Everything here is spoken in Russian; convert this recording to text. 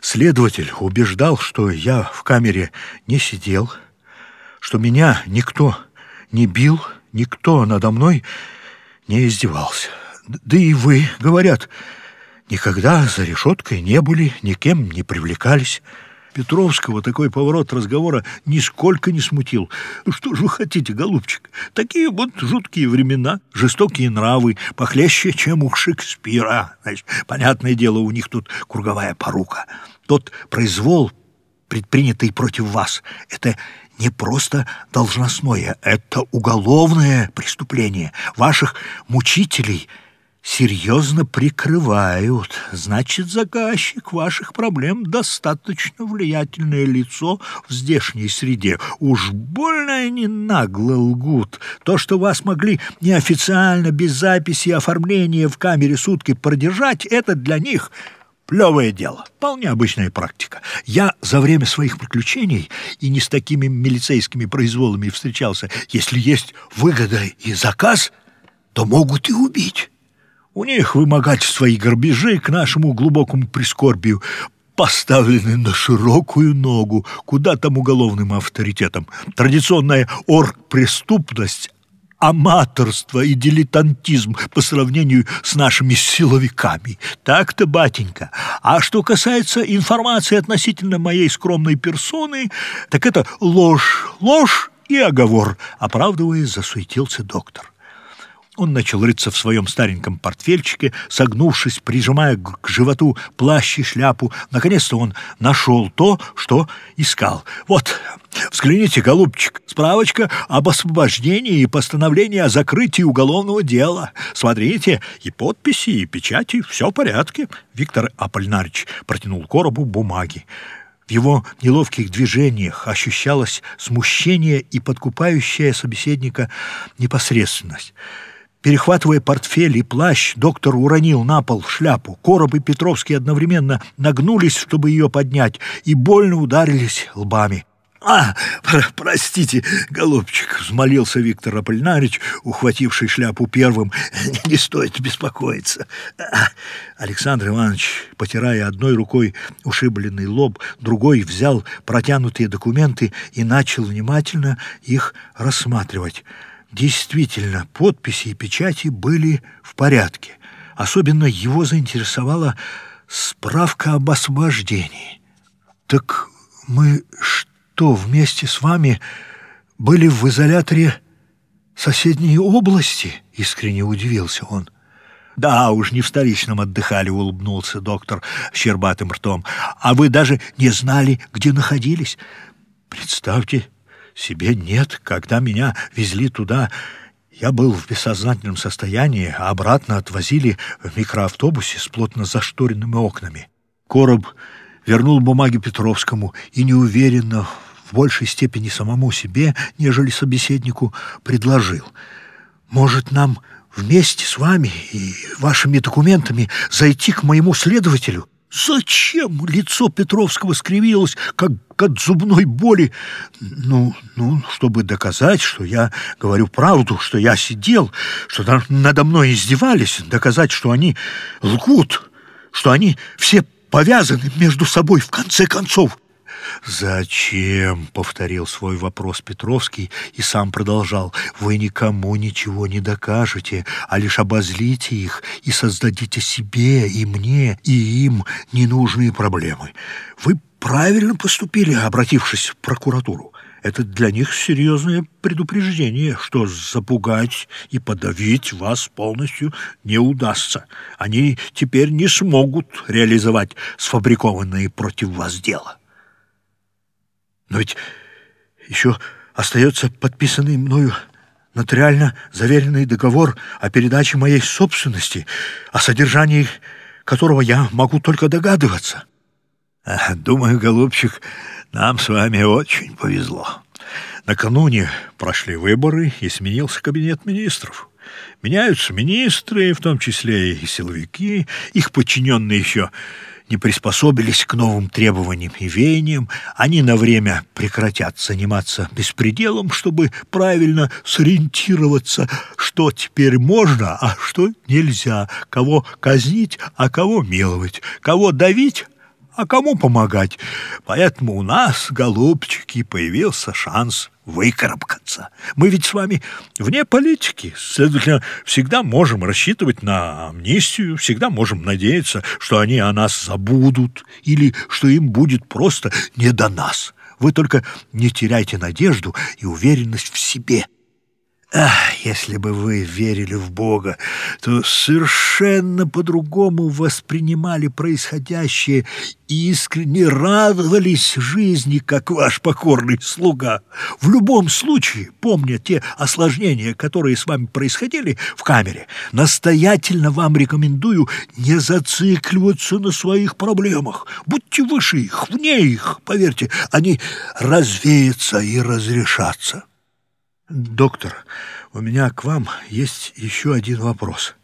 Следователь убеждал, что я в камере не сидел, что меня никто не бил, никто надо мной не издевался. Да и вы, говорят, никогда за решеткой не были, никем не привлекались. Петровского такой поворот разговора нисколько не смутил. «Ну что же вы хотите, голубчик? Такие вот жуткие времена, жестокие нравы, похлеще, чем у Шекспира. Значит, понятное дело, у них тут круговая порука. Тот произвол, предпринятый против вас, это не просто должностное, это уголовное преступление. Ваших мучителей – серьезно прикрывают. Значит, заказчик ваших проблем достаточно влиятельное лицо в здешней среде. Уж больно они нагло лгут. То, что вас могли неофициально, без записи и оформления в камере сутки продержать, это для них плевое дело, вполне обычная практика. Я за время своих приключений и не с такими милицейскими произволами встречался. Если есть выгода и заказ, то могут и убить». У них вымогательства и горбежи к нашему глубокому прискорбию поставлены на широкую ногу, куда там уголовным авторитетом. Традиционная оргпреступность аматорство и дилетантизм по сравнению с нашими силовиками. Так-то, батенька. А что касается информации относительно моей скромной персоны, так это ложь, ложь и оговор, оправдываясь, засуетился доктор. Он начал рыться в своем стареньком портфельчике, согнувшись, прижимая к животу плащ и шляпу. Наконец-то он нашел то, что искал. «Вот, взгляните, голубчик, справочка об освобождении и постановлении о закрытии уголовного дела. Смотрите, и подписи, и печати, все в порядке». Виктор Аполлинарич протянул коробу бумаги. В его неловких движениях ощущалось смущение и подкупающая собеседника непосредственность. Перехватывая портфель и плащ, доктор уронил на пол шляпу. Короб и Петровский одновременно нагнулись, чтобы ее поднять, и больно ударились лбами. «А, про простите, голубчик», — взмолился Виктор Аполлинарич, ухвативший шляпу первым. «Не стоит беспокоиться». А, Александр Иванович, потирая одной рукой ушибленный лоб, другой взял протянутые документы и начал внимательно их рассматривать. Действительно, подписи и печати были в порядке. Особенно его заинтересовала справка об освобождении. «Так мы что, вместе с вами были в изоляторе соседней области?» — искренне удивился он. «Да, уж не в столичном отдыхали», — улыбнулся доктор щербатым ртом. «А вы даже не знали, где находились. Представьте себе нет. Когда меня везли туда, я был в бессознательном состоянии, а обратно отвозили в микроавтобусе с плотно зашторенными окнами. Короб вернул бумаги Петровскому и неуверенно, в большей степени самому себе, нежели собеседнику, предложил. «Может, нам вместе с вами и вашими документами зайти к моему следователю?» Зачем лицо Петровского скривилось, как от зубной боли? Ну, ну, чтобы доказать, что я говорю правду, что я сидел, что надо мной издевались, доказать, что они лгут, что они все повязаны между собой в конце концов. «Зачем?» — повторил свой вопрос Петровский и сам продолжал. «Вы никому ничего не докажете, а лишь обозлите их и создадите себе и мне, и им ненужные проблемы. Вы правильно поступили, обратившись в прокуратуру. Это для них серьезное предупреждение, что запугать и подавить вас полностью не удастся. Они теперь не смогут реализовать сфабрикованные против вас дела». Но ведь еще остается подписанный мною нотариально заверенный договор о передаче моей собственности, о содержании которого я могу только догадываться. Думаю, голубчик, нам с вами очень повезло. Накануне прошли выборы и сменился кабинет министров. Меняются министры, в том числе и силовики, их подчиненные еще не приспособились к новым требованиям и веяниям, они на время прекратят заниматься беспределом, чтобы правильно сориентироваться, что теперь можно, а что нельзя, кого казнить, а кого миловать, кого давить, А кому помогать? Поэтому у нас, голубчики, появился шанс выкарабкаться. Мы ведь с вами вне политики, следовательно, всегда можем рассчитывать на амнистию, всегда можем надеяться, что они о нас забудут или что им будет просто не до нас. Вы только не теряйте надежду и уверенность в себе. Ах, если бы вы верили в Бога, то совершенно по-другому воспринимали происходящее и искренне радовались жизни, как ваш покорный слуга. В любом случае, помня те осложнения, которые с вами происходили в камере, настоятельно вам рекомендую не зацикливаться на своих проблемах. Будьте выше их, вне их, поверьте, они развеются и разрешатся. Доктор, у меня к вам есть еще один вопрос.